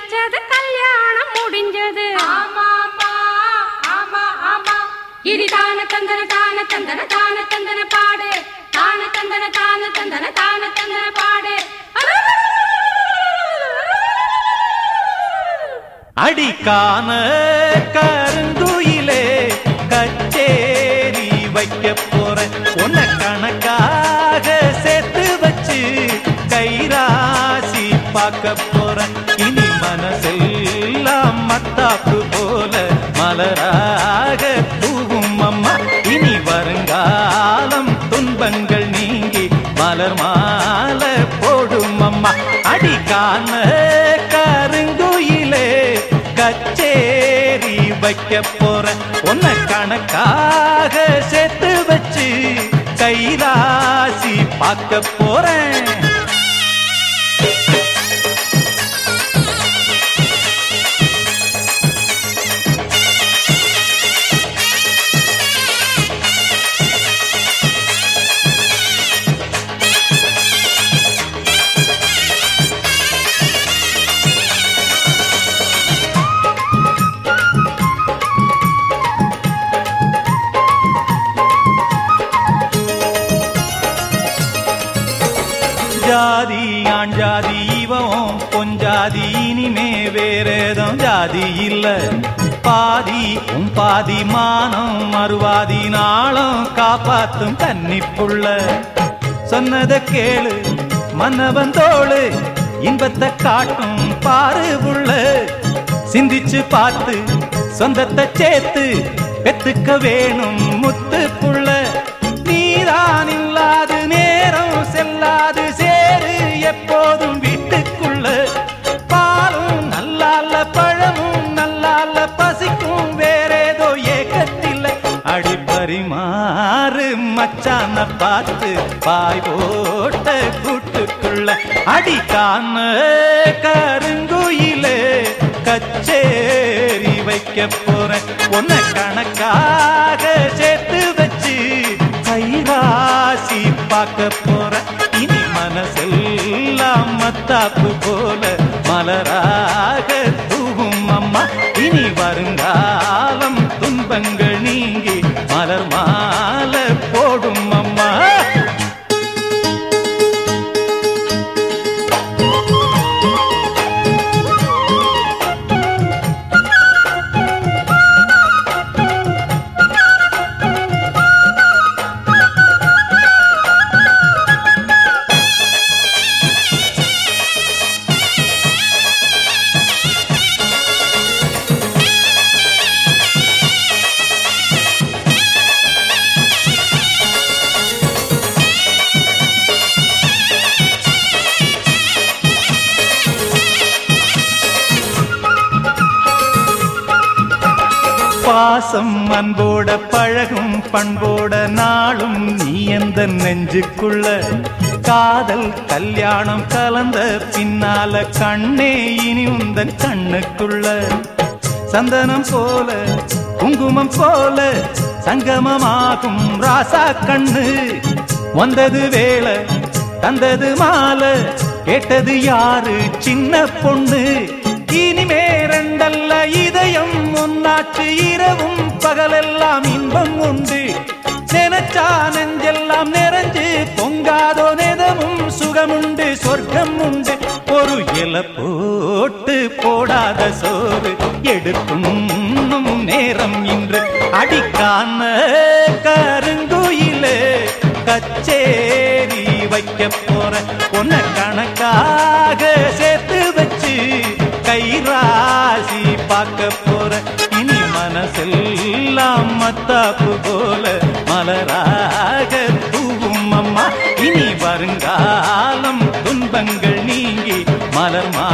நடிச்சது கல்யாணம் முடிஞ்சது. இனி தான தந்தன தான தந்தன தான தந்தன பாடு. தான தந்தன தான தந்தன தான தந்தன பாடு. அடிக்கான கருந்துயிலே கச்சேரி வைக்க போற உன்ன கணக்காக சேர்த்து வச்சு கைராசி பார்க்க வருங்காலம் துன்பங்கள் நீங்கி மலர் மால போடும் அம்மா. அடிக்கான கருங்குயிலே கச்சேரி வைக்க போற உன்னை கணக்காக சேர்த்து வச்சு கைலாசி பார்க்க போறேன். ஜாதி ஆண் ஜாதி இவன் பொஞ்சாதி இனிமே வேறேதும் ஜாதி இல்ல. பாதி உம் பாதி மானம் மறுவாதி நாளும் காப்பாத்தும் கன்னிப்புள்ள சொன்னத கேளு மன்னவன் தோளு இன்பத்தை காட்டும் பாரு புள்ள சிந்திச்சு பார்த்து சொந்தத்தை சேர்த்து பெத்துக்க வேணும் முத்து புள்ள நீதான் இல்லாது நே பரிமாறு மச்சான பார்த்து பாய் போட்ட கூட்டுக்குள்ள அடிக்கான கருங்குயிலே கச்சேரி வைக்க போறேன். உன்னை கணக்காக சேர்த்து வச்சு கைராசி பார்க்க போறேன். இனி மனசெல்லாம் மத்தாப்பு போல மலராக தூவும் அம்மா. இனி வருங்காலம் துன்பங்கள் நீங்கி மலர் மாலை. பாசம் அன்போட பழகும் பண்போட நாளும் நீ எந்த நெஞ்சுக்குள்ள? காதல் கல்யாணம் கலந்த பின்னால கண்ணே இனி உந்தன் கண்ணுக்குள்ள. சந்தனம் போல குங்குமம் போல சங்கமமாகும் ராசா கண்ணு. வந்தது வேலை தந்தது மாலை கேட்டது யாரு சின்ன பொண்ணு. இனிமே ரெண்டல்ல இதயம் இரவும் பகலெல்லாம் இன்பம் உண்டு. நினைச்சா நெஞ்செல்லாம் நிறைஞ்சு பொங்காதோ நிதமும் சுகமுண்டு சொர்க்கம் உண்டு. ஒரு இல போட்டு போடாத சோறு எடுக்கும் நேரம் இன்று. அடிக்கான கருங்குயிலே கச்சேரி வைக்க போற உன்னை கணக்காக சேர்த்து வச்சு கைராசி பார்க்க போற. மனசெல்லாம் மத்தாப்பு போல மலராக தூவும் அம்மா. இனி வருங்காலம் துன்பங்கள் நீங்கி மலர்மா